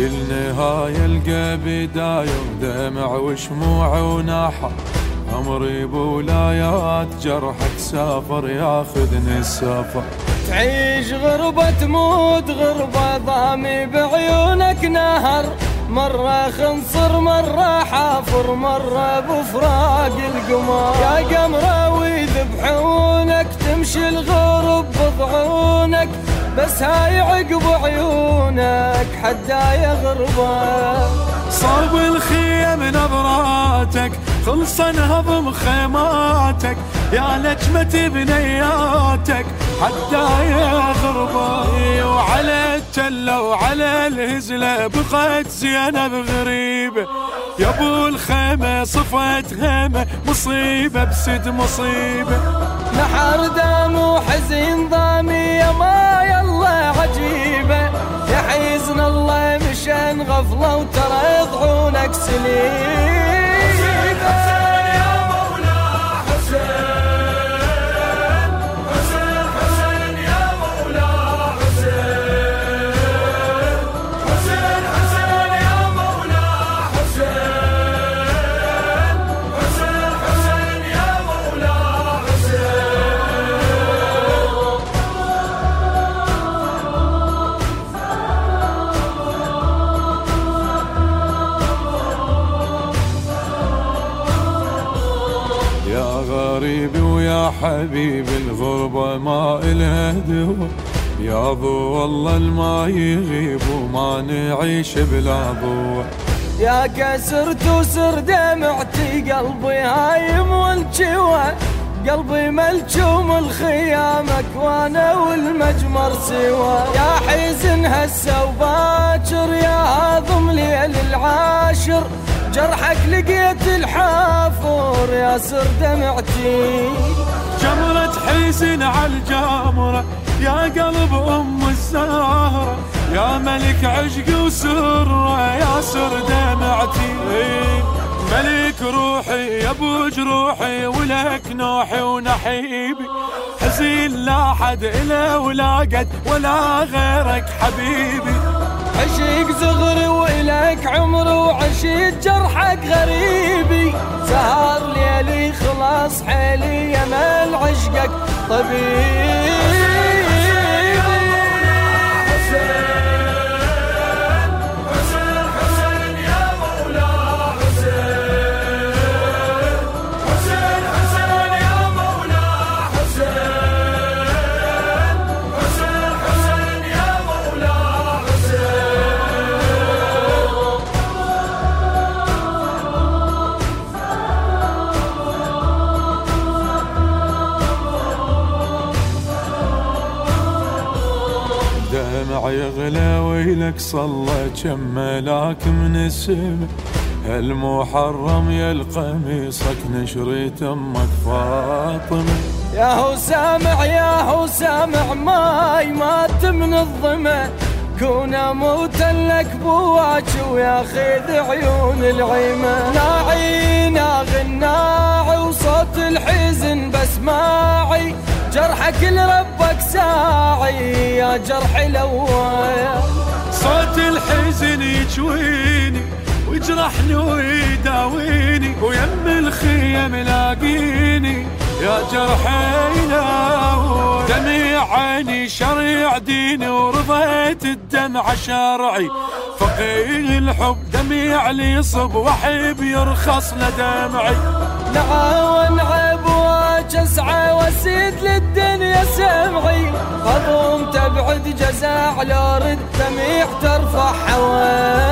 وهاي القى بداية ودمع وشموع وناحة. عمري بولايات جرحك سافر ياخذني السفر. تعيش غربة تموت غربة ضامي بعيونك نهر. مرة خنصر مرة حافر مرة بفراق القمر. يا قمرة ويذبحونك تمشي الغرب بضعونك. بس هاي عقب عيونك حدايا غربة صوب الخيم نظراتك خلصا هضم خيماتك يا لجمة بنياتك حتى يا غربة وعلى التلة وعلى الهزلة بقت زينب غريبة يا ابو الخيمة صفت هيمة مصيبة بسد مصيبة. نحر دم وحزين Vasili. غريبي ويا حبيبي الغربة ما إلها دوا يا ضو والله الما يغيب وما نعيش بلا ضوء يا كسر تسر دمعتي قلبي هايم والجوى قلبي ملجوم الخيامك وأنا والمجمر سوا. يا حزن هسه وباكر يا هاضم ليل العاشر. جرحك لقيت الحافور يا سر دمعتي. جمرة حزن على الجمرة يا قلب أم الزهرة. يا ملك عشق وسرة يا سر دمعتي. ملك روحي يا ابو جروحي ولك نوحي ونحيبي. حزين لا حد إله ولا قد ولا غيرك حبيبي. عشق زغري وإلك عمر وعشيت جرحك غريبي. سهر ليلي خلاص حيلي يمل عشقك طبيب. دمع يغلى ويلك صلى كم ملاك من السماء المحرم يا القميصك نشريت أمك فاطمة. يا هو سامع يا هو سامع ماي مات من الظمأ. كون أموت لك بواك وياخذ عيون العيمة. ناعي ناغي وصوت الحزن بسماعي جرحك لربك ساعي يا جرح الأول. صوت الحزن يجويني ويجرحني ويداويني ويم الخيم لاقيني. يا جرحي دمي عيني شريع ديني ورضيت الدمع شرعي. فقيه الحب دمي علي صب وحب يرخص لدمعي. نعاون عبواج اسعى واسيد للدنيا سمعي. خضوم تبعد جزاع لو رد دميع ترفع حوادي